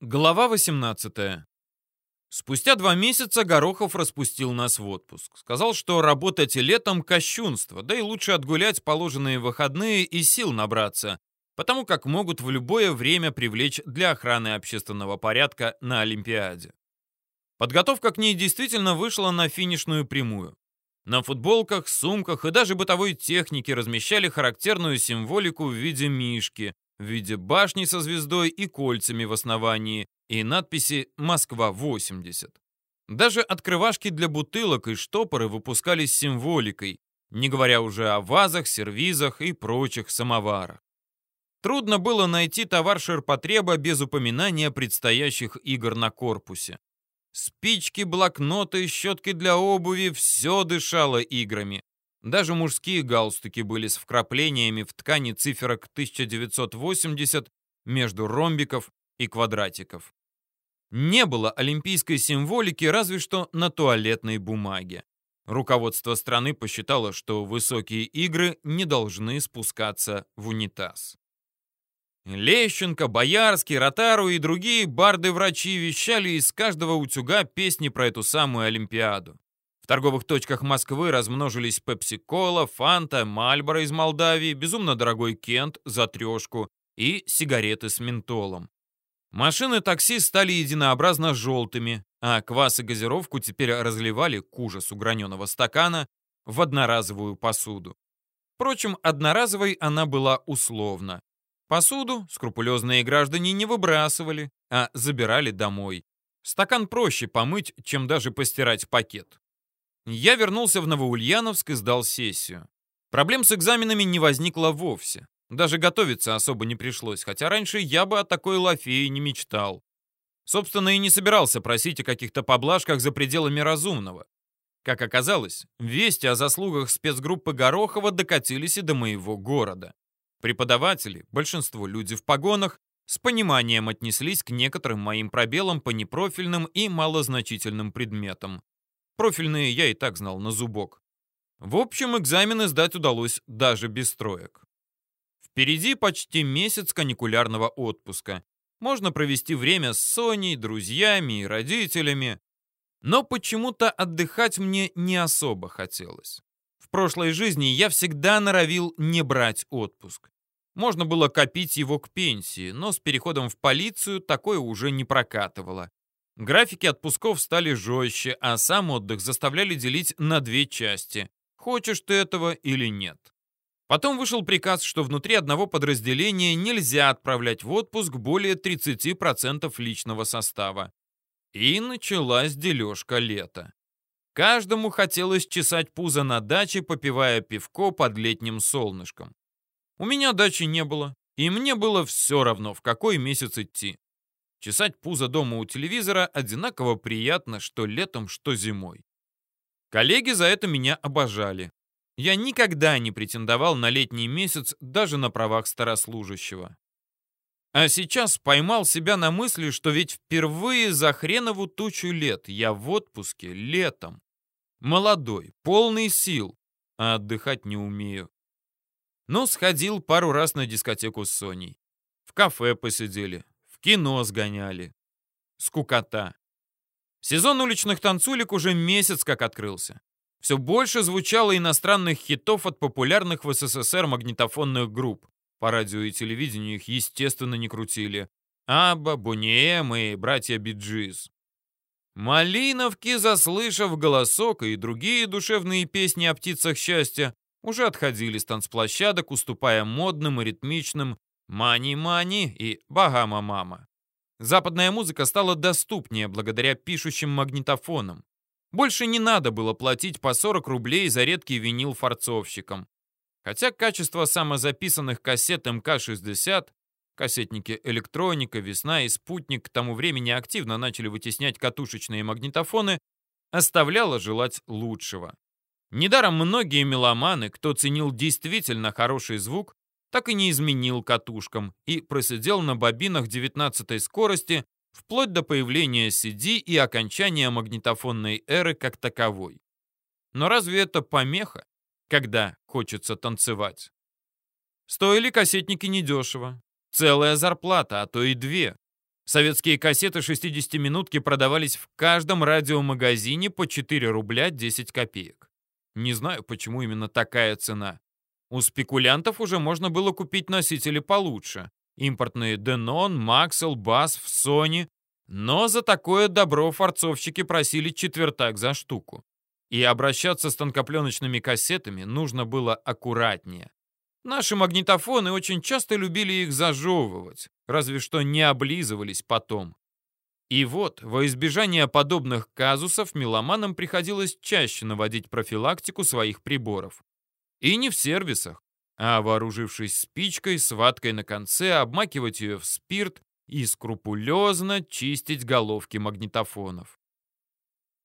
Глава 18. Спустя два месяца Горохов распустил нас в отпуск. Сказал, что работать летом – кощунство, да и лучше отгулять положенные выходные и сил набраться, потому как могут в любое время привлечь для охраны общественного порядка на Олимпиаде. Подготовка к ней действительно вышла на финишную прямую. На футболках, сумках и даже бытовой технике размещали характерную символику в виде мишки, в виде башни со звездой и кольцами в основании, и надписи «Москва-80». Даже открывашки для бутылок и штопоры выпускались символикой, не говоря уже о вазах, сервизах и прочих самоварах. Трудно было найти товар ширпотреба без упоминания предстоящих игр на корпусе. Спички, блокноты, щетки для обуви — все дышало играми. Даже мужские галстуки были с вкраплениями в ткани циферок 1980 между ромбиков и квадратиков. Не было олимпийской символики разве что на туалетной бумаге. Руководство страны посчитало, что высокие игры не должны спускаться в унитаз. Лещенко, Боярский, Ротару и другие барды-врачи вещали из каждого утюга песни про эту самую Олимпиаду торговых точках Москвы размножились пепси-кола, фанта, мальборо из Молдавии, безумно дорогой кент за трешку и сигареты с ментолом. Машины такси стали единообразно желтыми, а квас и газировку теперь разливали к ужасу граненого стакана в одноразовую посуду. Впрочем, одноразовой она была условно. Посуду скрупулезные граждане не выбрасывали, а забирали домой. Стакан проще помыть, чем даже постирать пакет. Я вернулся в Новоульяновск и сдал сессию. Проблем с экзаменами не возникло вовсе. Даже готовиться особо не пришлось, хотя раньше я бы о такой лафее не мечтал. Собственно, и не собирался просить о каких-то поблажках за пределами разумного. Как оказалось, вести о заслугах спецгруппы Горохова докатились и до моего города. Преподаватели, большинство люди в погонах, с пониманием отнеслись к некоторым моим пробелам по непрофильным и малозначительным предметам. Профильные я и так знал на зубок. В общем, экзамены сдать удалось даже без троек. Впереди почти месяц каникулярного отпуска. Можно провести время с Соней, друзьями и родителями. Но почему-то отдыхать мне не особо хотелось. В прошлой жизни я всегда норовил не брать отпуск. Можно было копить его к пенсии, но с переходом в полицию такое уже не прокатывало. Графики отпусков стали жестче, а сам отдых заставляли делить на две части. Хочешь ты этого или нет. Потом вышел приказ, что внутри одного подразделения нельзя отправлять в отпуск более 30% личного состава. И началась дележка лета. Каждому хотелось чесать пузо на даче, попивая пивко под летним солнышком. У меня дачи не было, и мне было все равно, в какой месяц идти. Чесать пузо дома у телевизора одинаково приятно, что летом, что зимой. Коллеги за это меня обожали. Я никогда не претендовал на летний месяц даже на правах старослужащего. А сейчас поймал себя на мысли, что ведь впервые за хренову тучу лет я в отпуске летом. Молодой, полный сил, а отдыхать не умею. Но сходил пару раз на дискотеку с Соней. В кафе посидели, кино сгоняли. Скукота. Сезон уличных танцулек уже месяц как открылся. Все больше звучало иностранных хитов от популярных в СССР магнитофонных групп. По радио и телевидению их, естественно, не крутили. Абба, Бониэм и братья Биджиз. Малиновки, заслышав голосок и другие душевные песни о птицах счастья, уже отходили с танцплощадок, уступая модным и ритмичным «Мани-мани» и «Багама-мама». Западная музыка стала доступнее благодаря пишущим магнитофонам. Больше не надо было платить по 40 рублей за редкий винил фарцовщикам. Хотя качество самозаписанных кассет МК-60, кассетники «Электроника», «Весна» и «Спутник» к тому времени активно начали вытеснять катушечные магнитофоны, оставляло желать лучшего. Недаром многие меломаны, кто ценил действительно хороший звук, так и не изменил катушкам и просидел на бобинах 19 скорости вплоть до появления CD и окончания магнитофонной эры как таковой. Но разве это помеха, когда хочется танцевать? Стоили кассетники недешево. Целая зарплата, а то и две. Советские кассеты 60-минутки продавались в каждом радиомагазине по 4 рубля 10 копеек. Не знаю, почему именно такая цена. У спекулянтов уже можно было купить носители получше. Импортные Denon, Maxell, Bass, Sony. Но за такое добро форцовщики просили четвертак за штуку. И обращаться с тонкопленочными кассетами нужно было аккуратнее. Наши магнитофоны очень часто любили их зажевывать, разве что не облизывались потом. И вот, во избежание подобных казусов, меломанам приходилось чаще наводить профилактику своих приборов. И не в сервисах, а вооружившись спичкой с ваткой на конце, обмакивать ее в спирт и скрупулезно чистить головки магнитофонов.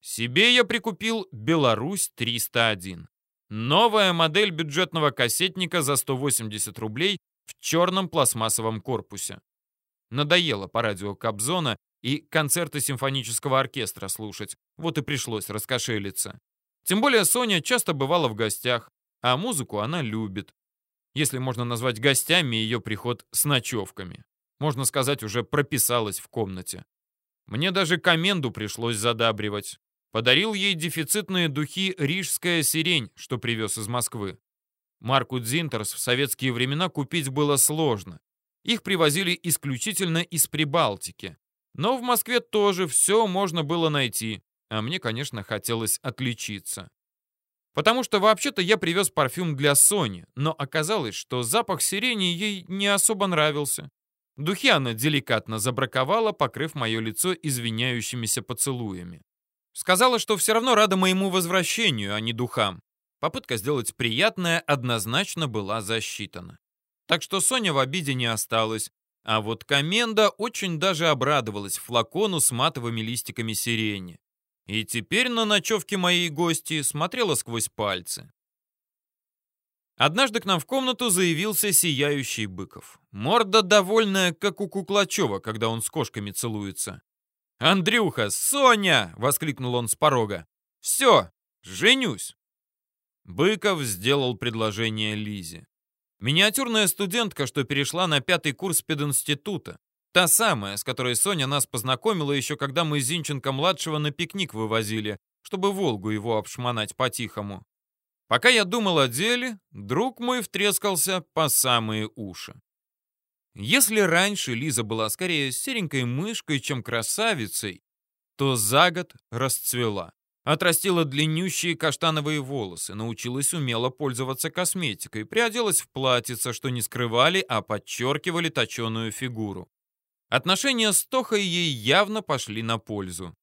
Себе я прикупил «Беларусь 301». Новая модель бюджетного кассетника за 180 рублей в черном пластмассовом корпусе. Надоело по радио Кобзона и концерты симфонического оркестра слушать, вот и пришлось раскошелиться. Тем более Соня часто бывала в гостях, а музыку она любит. Если можно назвать гостями ее приход с ночевками. Можно сказать, уже прописалась в комнате. Мне даже коменду пришлось задабривать. Подарил ей дефицитные духи «Рижская сирень», что привез из Москвы. Марку Дзинтерс в советские времена купить было сложно. Их привозили исключительно из Прибалтики. Но в Москве тоже все можно было найти, а мне, конечно, хотелось отличиться. Потому что вообще-то я привез парфюм для Сони, но оказалось, что запах сирени ей не особо нравился. Духи она деликатно забраковала, покрыв мое лицо извиняющимися поцелуями. Сказала, что все равно рада моему возвращению, а не духам. Попытка сделать приятное однозначно была засчитана. Так что Соня в обиде не осталась, а вот Коменда очень даже обрадовалась флакону с матовыми листиками сирени. И теперь на ночевке моей гости смотрела сквозь пальцы. Однажды к нам в комнату заявился сияющий Быков. Морда довольная, как у Куклачева, когда он с кошками целуется. «Андрюха, Соня!» — воскликнул он с порога. «Все, женюсь!» Быков сделал предложение Лизе. Миниатюрная студентка, что перешла на пятый курс пединститута. Та самая, с которой Соня нас познакомила еще когда мы Зинченко-младшего на пикник вывозили, чтобы Волгу его обшмонать по-тихому. Пока я думал о деле, друг мой втрескался по самые уши. Если раньше Лиза была скорее серенькой мышкой, чем красавицей, то за год расцвела. Отрастила длиннющие каштановые волосы, научилась умело пользоваться косметикой, приоделась в платьице, что не скрывали, а подчеркивали точеную фигуру. Отношения с Тохой ей явно пошли на пользу.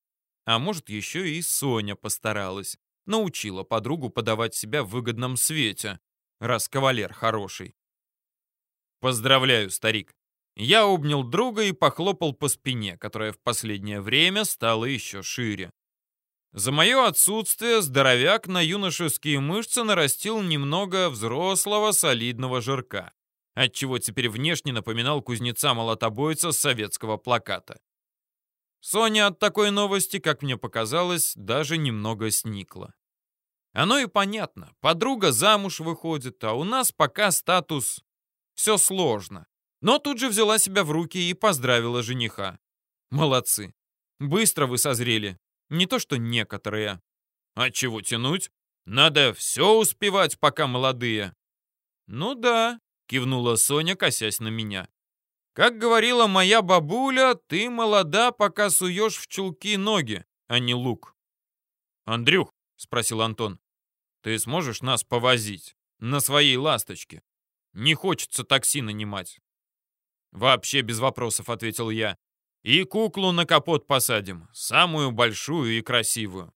А может, еще и Соня постаралась. Научила подругу подавать себя в выгодном свете, раз кавалер хороший. «Поздравляю, старик!» Я обнял друга и похлопал по спине, которая в последнее время стала еще шире. За мое отсутствие здоровяк на юношеские мышцы нарастил немного взрослого солидного жирка, отчего теперь внешне напоминал кузнеца-молотобойца с советского плаката. Соня от такой новости, как мне показалось, даже немного сникла. Оно и понятно. Подруга замуж выходит, а у нас пока статус все сложно. Но тут же взяла себя в руки и поздравила жениха. Молодцы. Быстро вы созрели. Не то что некоторые. А чего тянуть? Надо все успевать, пока молодые. Ну да, кивнула Соня, косясь на меня. Как говорила моя бабуля, ты молода, пока суешь в чулки ноги, а не лук. Андрюх, спросил Антон, ты сможешь нас повозить на своей ласточке? Не хочется такси нанимать». «Вообще без вопросов», — ответил я. «И куклу на капот посадим, самую большую и красивую».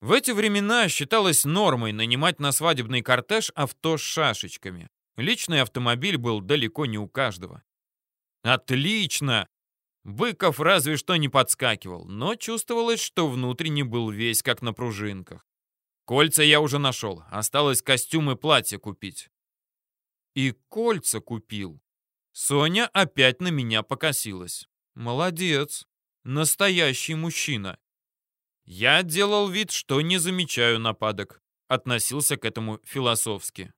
В эти времена считалось нормой нанимать на свадебный кортеж авто с шашечками. Личный автомобиль был далеко не у каждого. «Отлично!» Быков разве что не подскакивал, но чувствовалось, что внутренне был весь как на пружинках. Кольца я уже нашел, осталось костюм и платье купить. И кольца купил. Соня опять на меня покосилась. Молодец. Настоящий мужчина. Я делал вид, что не замечаю нападок. Относился к этому философски.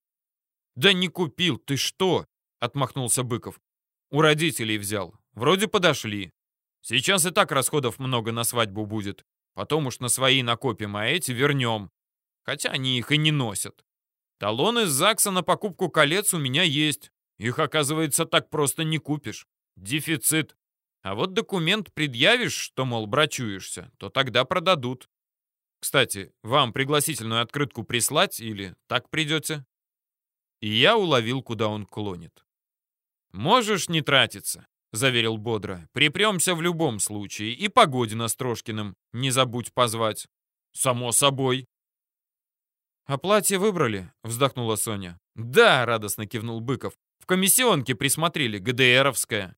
«Да не купил, ты что?» — отмахнулся Быков. «У родителей взял. Вроде подошли. Сейчас и так расходов много на свадьбу будет. Потом уж на свои накопим, а эти вернем. Хотя они их и не носят. Талоны с ЗАГСа на покупку колец у меня есть. Их, оказывается, так просто не купишь. Дефицит. А вот документ предъявишь, что, мол, брачуешься, то тогда продадут. Кстати, вам пригласительную открытку прислать или так придете? И я уловил, куда он клонит. «Можешь не тратиться», — заверил бодро. «Припремся в любом случае. И Погодина с Трошкиным не забудь позвать». «Само собой». «А платье выбрали?» — вздохнула Соня. «Да», — радостно кивнул Быков. «В комиссионке присмотрели, ГДРовская».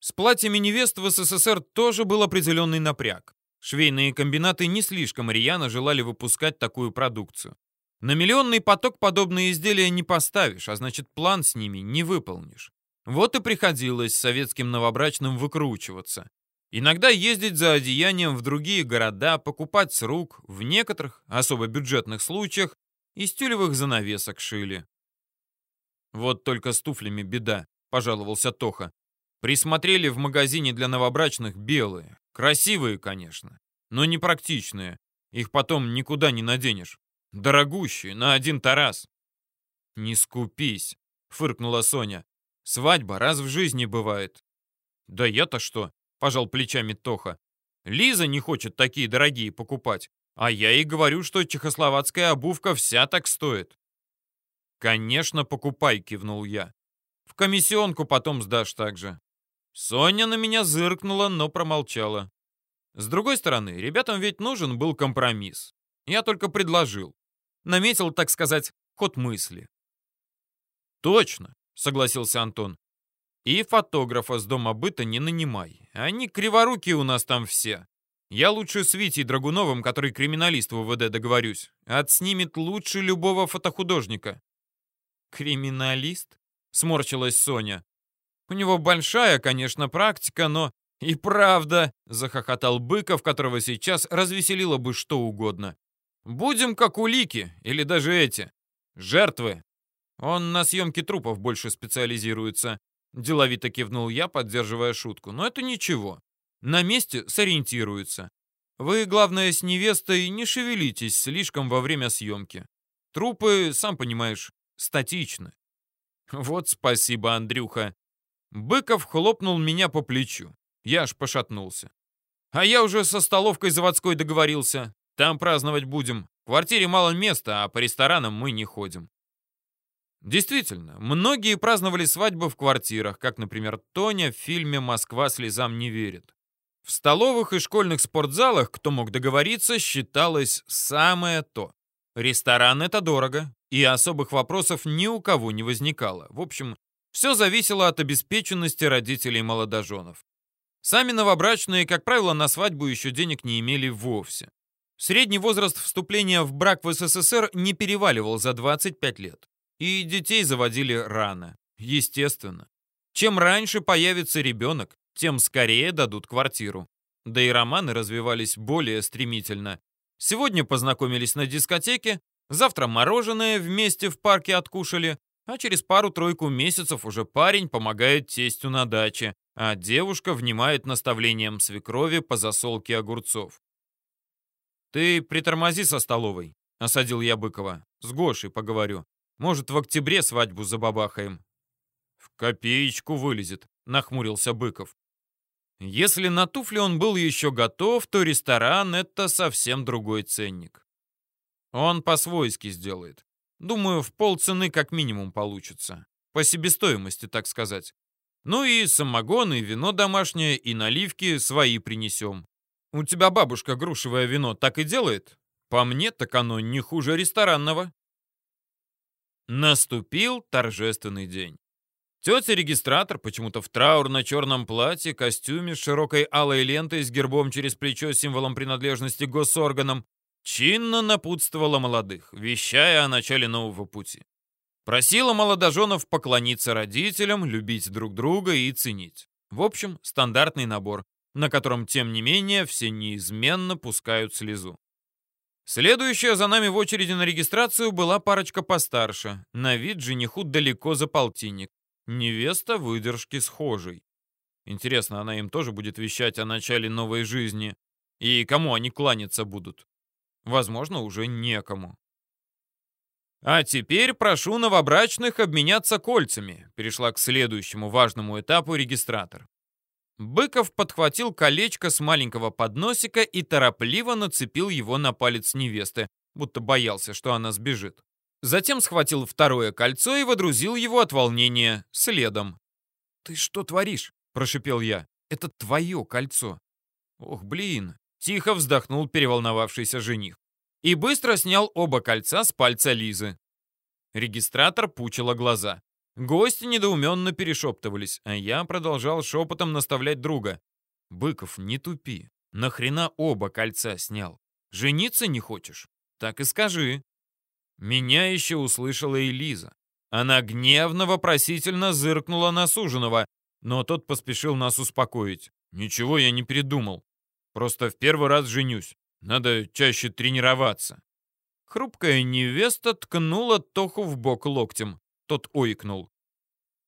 С платьями невест в СССР тоже был определенный напряг. Швейные комбинаты не слишком рьяно желали выпускать такую продукцию. На миллионный поток подобные изделия не поставишь, а значит план с ними не выполнишь. Вот и приходилось советским новобрачным выкручиваться. Иногда ездить за одеянием в другие города, покупать с рук, в некоторых, особо бюджетных случаях, из тюлевых занавесок шили. «Вот только с туфлями беда», — пожаловался Тоха. «Присмотрели в магазине для новобрачных белые. Красивые, конечно, но непрактичные. Их потом никуда не наденешь. Дорогущие, на один тарас». «Не скупись», — фыркнула Соня. «Свадьба раз в жизни бывает». «Да я-то что?» — пожал плечами Тоха. «Лиза не хочет такие дорогие покупать, а я ей говорю, что чехословацкая обувка вся так стоит». «Конечно, покупай», — кивнул я. «В комиссионку потом сдашь также». Соня на меня зыркнула, но промолчала. С другой стороны, ребятам ведь нужен был компромисс. Я только предложил. Наметил, так сказать, ход мысли. «Точно», — согласился Антон. И фотографа с дома быта не нанимай. Они криворукие у нас там все. Я лучше с Витей Драгуновым, который криминалист в УВД, договорюсь. Отснимет лучше любого фотохудожника. Криминалист? Сморщилась Соня. У него большая, конечно, практика, но... И правда, захохотал Быков, которого сейчас развеселило бы что угодно. Будем как улики, или даже эти. Жертвы. Он на съемке трупов больше специализируется. Деловито кивнул я, поддерживая шутку. Но это ничего. На месте сориентируется. Вы, главное, с невестой не шевелитесь слишком во время съемки. Трупы, сам понимаешь, статичны. Вот спасибо, Андрюха. Быков хлопнул меня по плечу. Я аж пошатнулся. А я уже со столовкой заводской договорился. Там праздновать будем. В квартире мало места, а по ресторанам мы не ходим. Действительно, многие праздновали свадьбы в квартирах, как, например, Тоня в фильме «Москва слезам не верит». В столовых и школьных спортзалах, кто мог договориться, считалось самое то. Ресторан — это дорого, и особых вопросов ни у кого не возникало. В общем, все зависело от обеспеченности родителей молодоженов. Сами новобрачные, как правило, на свадьбу еще денег не имели вовсе. Средний возраст вступления в брак в СССР не переваливал за 25 лет. И детей заводили рано. Естественно. Чем раньше появится ребенок, тем скорее дадут квартиру. Да и романы развивались более стремительно. Сегодня познакомились на дискотеке, завтра мороженое вместе в парке откушали, а через пару-тройку месяцев уже парень помогает тестю на даче, а девушка внимает наставлениям свекрови по засолке огурцов. «Ты притормози со столовой», — осадил я Быкова. «С Гошей поговорю. Может, в октябре свадьбу забабахаем». «В копеечку вылезет», — нахмурился Быков. Если на туфли он был еще готов, то ресторан — это совсем другой ценник. Он по-свойски сделает. Думаю, в полцены как минимум получится. По себестоимости, так сказать. Ну и самогон, и вино домашнее, и наливки свои принесем. У тебя бабушка грушевое вино так и делает? По мне, так оно не хуже ресторанного. Наступил торжественный день. Тетя-регистратор, почему-то в траурно-черном платье, костюме с широкой алой лентой с гербом через плечо символом принадлежности госорганам, чинно напутствовала молодых, вещая о начале нового пути. Просила молодоженов поклониться родителям, любить друг друга и ценить. В общем, стандартный набор, на котором, тем не менее, все неизменно пускают слезу. Следующая за нами в очереди на регистрацию была парочка постарше. На вид жениху далеко за полтинник. Невеста выдержки схожей. Интересно, она им тоже будет вещать о начале новой жизни? И кому они кланяться будут? Возможно, уже некому. А теперь прошу новобрачных обменяться кольцами, перешла к следующему важному этапу регистратор. Быков подхватил колечко с маленького подносика и торопливо нацепил его на палец невесты, будто боялся, что она сбежит. Затем схватил второе кольцо и водрузил его от волнения следом. «Ты что творишь?» – прошипел я. «Это твое кольцо». «Ох, блин!» – тихо вздохнул переволновавшийся жених. И быстро снял оба кольца с пальца Лизы. Регистратор пучила глаза. Гости недоуменно перешептывались, а я продолжал шепотом наставлять друга. «Быков, не тупи. Нахрена оба кольца снял? Жениться не хочешь? Так и скажи». Меня еще услышала Элиза. Она гневно-вопросительно зыркнула на суженого, но тот поспешил нас успокоить. «Ничего я не передумал. Просто в первый раз женюсь. Надо чаще тренироваться». Хрупкая невеста ткнула Тоху в бок локтем. Тот ойкнул.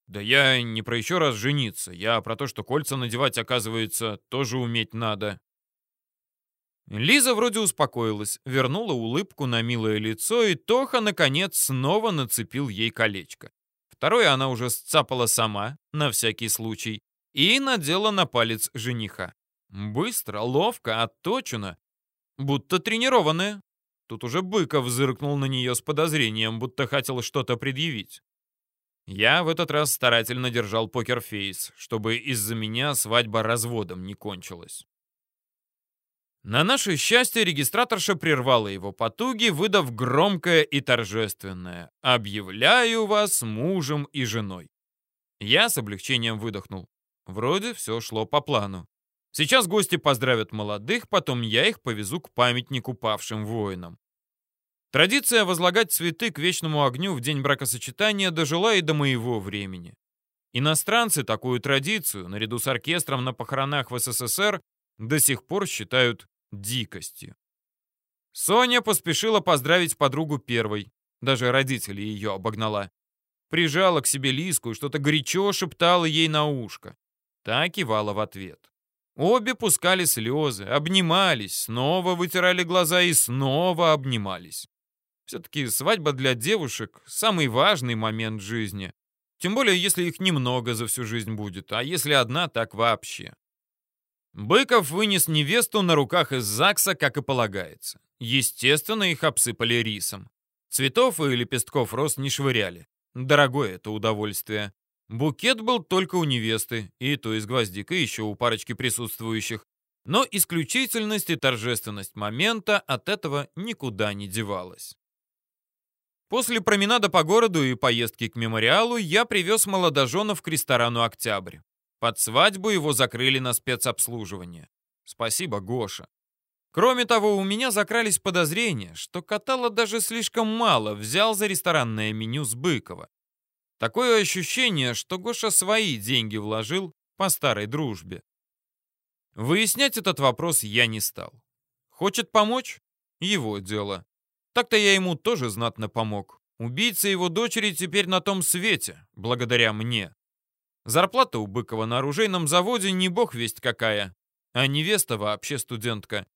«Да я не про еще раз жениться. Я про то, что кольца надевать, оказывается, тоже уметь надо». Лиза вроде успокоилась, вернула улыбку на милое лицо, и Тоха, наконец, снова нацепил ей колечко. Второе она уже сцапала сама, на всякий случай, и надела на палец жениха. Быстро, ловко, отточено, будто тренированная. Тут уже Быков зыркнул на нее с подозрением, будто хотел что-то предъявить. Я в этот раз старательно держал покерфейс, чтобы из-за меня свадьба разводом не кончилась. На наше счастье регистраторша прервала его потуги, выдав громкое и торжественное «Объявляю вас мужем и женой». Я с облегчением выдохнул. Вроде все шло по плану. Сейчас гости поздравят молодых, потом я их повезу к памятнику павшим воинам. Традиция возлагать цветы к вечному огню в день бракосочетания дожила и до моего времени. Иностранцы такую традицию, наряду с оркестром на похоронах в СССР, до сих пор считают дикостью. Соня поспешила поздравить подругу первой, даже родители ее обогнала. Прижала к себе Лиску и что-то горячо шептала ей на ушко. Та кивала в ответ. Обе пускали слезы, обнимались, снова вытирали глаза и снова обнимались. Все-таки свадьба для девушек – самый важный момент жизни. Тем более, если их немного за всю жизнь будет, а если одна, так вообще. Быков вынес невесту на руках из ЗАГСа, как и полагается. Естественно, их обсыпали рисом. Цветов и лепестков роз не швыряли. Дорогое это удовольствие. Букет был только у невесты, и то из гвоздика еще у парочки присутствующих. Но исключительность и торжественность момента от этого никуда не девалась. После променада по городу и поездки к мемориалу я привез молодоженов к ресторану «Октябрь». Под свадьбу его закрыли на спецобслуживание. Спасибо, Гоша. Кроме того, у меня закрались подозрения, что Катала даже слишком мало взял за ресторанное меню с Быкова. Такое ощущение, что Гоша свои деньги вложил по старой дружбе. Выяснять этот вопрос я не стал. Хочет помочь? Его дело. Так-то я ему тоже знатно помог. Убийца его дочери теперь на том свете, благодаря мне. Зарплата у Быкова на оружейном заводе не бог весть какая, а невеста вообще студентка.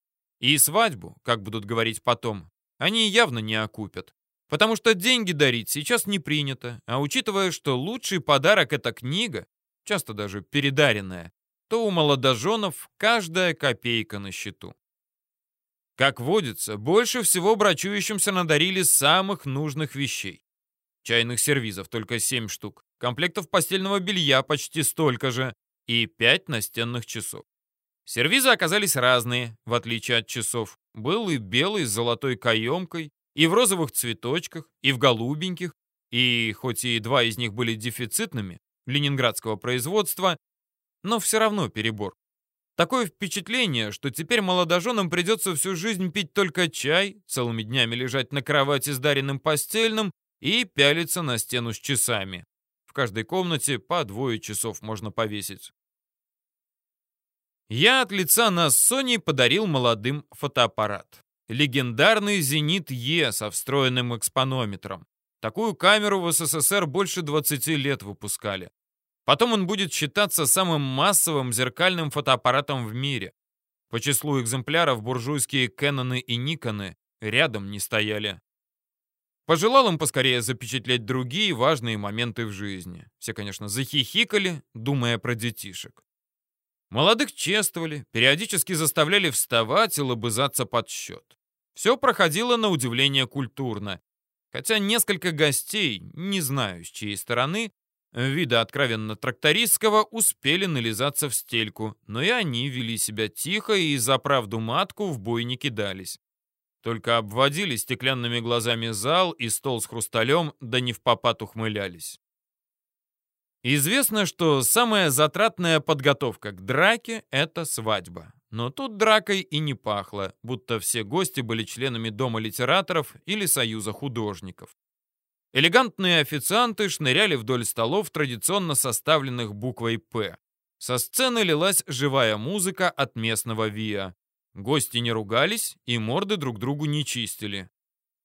И свадьбу, как будут говорить потом, они явно не окупят. Потому что деньги дарить сейчас не принято, а учитывая, что лучший подарок — это книга, часто даже передаренная, то у молодоженов каждая копейка на счету. Как водится, больше всего брачующимся надарили самых нужных вещей. Чайных сервизов только 7 штук, комплектов постельного белья почти столько же и 5 настенных часов. Сервизы оказались разные, в отличие от часов. Был и белый с золотой каемкой, и в розовых цветочках, и в голубеньких, и хоть и два из них были дефицитными, ленинградского производства, но все равно перебор. Такое впечатление, что теперь молодоженам придется всю жизнь пить только чай, целыми днями лежать на кровати с даренным постельным и пялиться на стену с часами. В каждой комнате по двое часов можно повесить. Я от лица нас с Соней подарил молодым фотоаппарат. Легендарный «Зенит Е» со встроенным экспонометром. Такую камеру в СССР больше 20 лет выпускали. Потом он будет считаться самым массовым зеркальным фотоаппаратом в мире. По числу экземпляров буржуйские Кэноны и Никоны рядом не стояли. Пожелал им поскорее запечатлеть другие важные моменты в жизни. Все, конечно, захихикали, думая про детишек. Молодых чествовали, периодически заставляли вставать и лобызаться под счет. Все проходило на удивление культурно, хотя несколько гостей, не знаю с чьей стороны, вида откровенно трактористского, успели нализаться в стельку, но и они вели себя тихо и за правду матку в бой не кидались. Только обводили стеклянными глазами зал и стол с хрусталем, да не в попад ухмылялись. Известно, что самая затратная подготовка к драке — это свадьба. Но тут дракой и не пахло, будто все гости были членами Дома литераторов или Союза художников. Элегантные официанты шныряли вдоль столов, традиционно составленных буквой «П». Со сцены лилась живая музыка от местного ВИА. Гости не ругались и морды друг другу не чистили.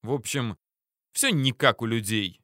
В общем, все не как у людей.